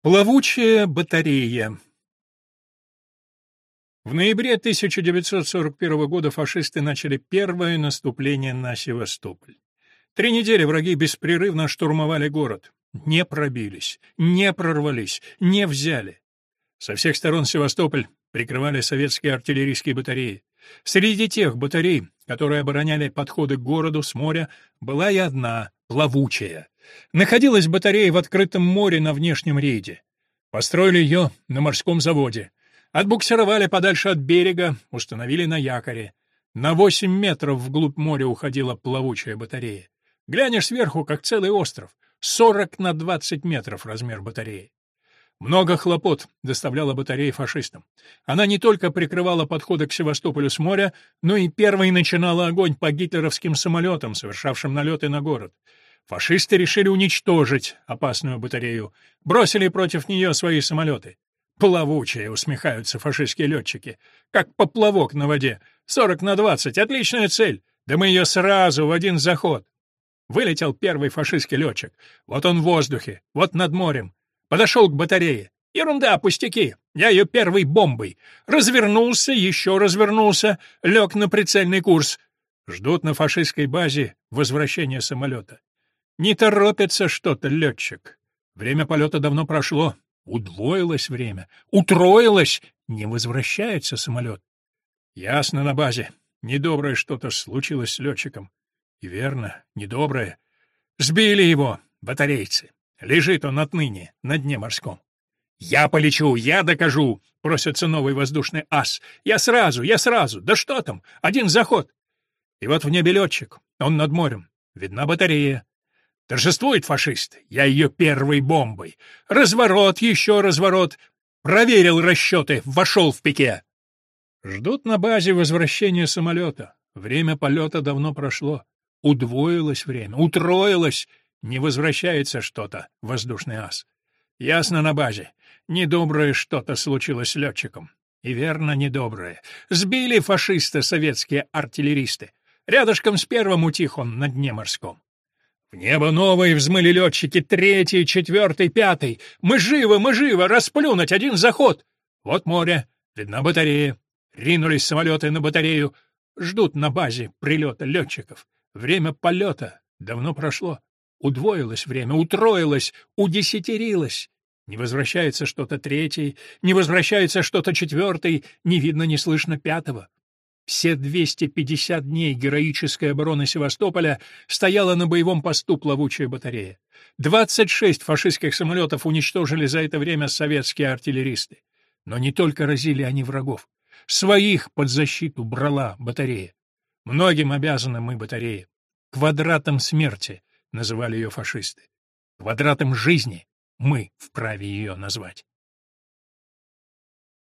Плавучая батарея В ноябре 1941 года фашисты начали первое наступление на Севастополь. Три недели враги беспрерывно штурмовали город. Не пробились, не прорвались, не взяли. Со всех сторон Севастополь прикрывали советские артиллерийские батареи. Среди тех батарей, которые обороняли подходы к городу с моря, была и одна, плавучая. Находилась батарея в открытом море на внешнем рейде. Построили ее на морском заводе. Отбуксировали подальше от берега, установили на якоре. На 8 метров вглубь моря уходила плавучая батарея. Глянешь сверху, как целый остров. 40 на 20 метров размер батареи. Много хлопот доставляла батарея фашистам. Она не только прикрывала подходы к Севастополю с моря, но и первой начинала огонь по гитлеровским самолетам, совершавшим налеты на город. Фашисты решили уничтожить опасную батарею, бросили против нее свои самолеты. Плавучие, усмехаются фашистские летчики. Как поплавок на воде. 40 на 20, отличная цель. Да мы ее сразу в один заход. Вылетел первый фашистский летчик. Вот он в воздухе, вот над морем. Подошел к батарее. Ерунда, пустяки. Я ее первой бомбой. Развернулся, еще развернулся, лег на прицельный курс. Ждут на фашистской базе возвращения самолета. Не торопится что-то летчик. Время полета давно прошло. Удвоилось время. Утроилось. Не возвращается самолет. Ясно на базе. Недоброе что-то случилось с летчиком. И верно, недоброе. Сбили его, батарейцы. Лежит он отныне на дне морском. «Я полечу, я докажу!» — просится новый воздушный ас. «Я сразу, я сразу! Да что там? Один заход!» И вот в небе летчик, он над морем. Видна батарея. Торжествует фашист. Я ее первой бомбой. Разворот, еще разворот. Проверил расчеты, вошел в пике. Ждут на базе возвращения самолета. Время полета давно прошло. Удвоилось время, утроилось. Не возвращается что-то, воздушный ас. Ясно на базе. Недоброе что-то случилось с летчиком. И верно, недоброе. Сбили фашисты советские артиллеристы. Рядышком с первым утих он на дне морском. В небо новые взмыли летчики, третий, четвертый, пятый. Мы живы, мы живы, расплюнуть один заход. Вот море, видна батарея. Ринулись самолеты на батарею. Ждут на базе прилета летчиков. Время полета давно прошло. Удвоилось время, утроилось, удесятерилось. Не возвращается что-то третий, не возвращается что-то четвертый, не видно, не слышно пятого. Все 250 дней героической обороны Севастополя стояла на боевом посту плавучая батарея. 26 фашистских самолетов уничтожили за это время советские артиллеристы. Но не только разили они врагов. Своих под защиту брала батарея. Многим обязаны мы батареи. Квадратом смерти, называли ее фашисты. Квадратом жизни мы вправе ее назвать.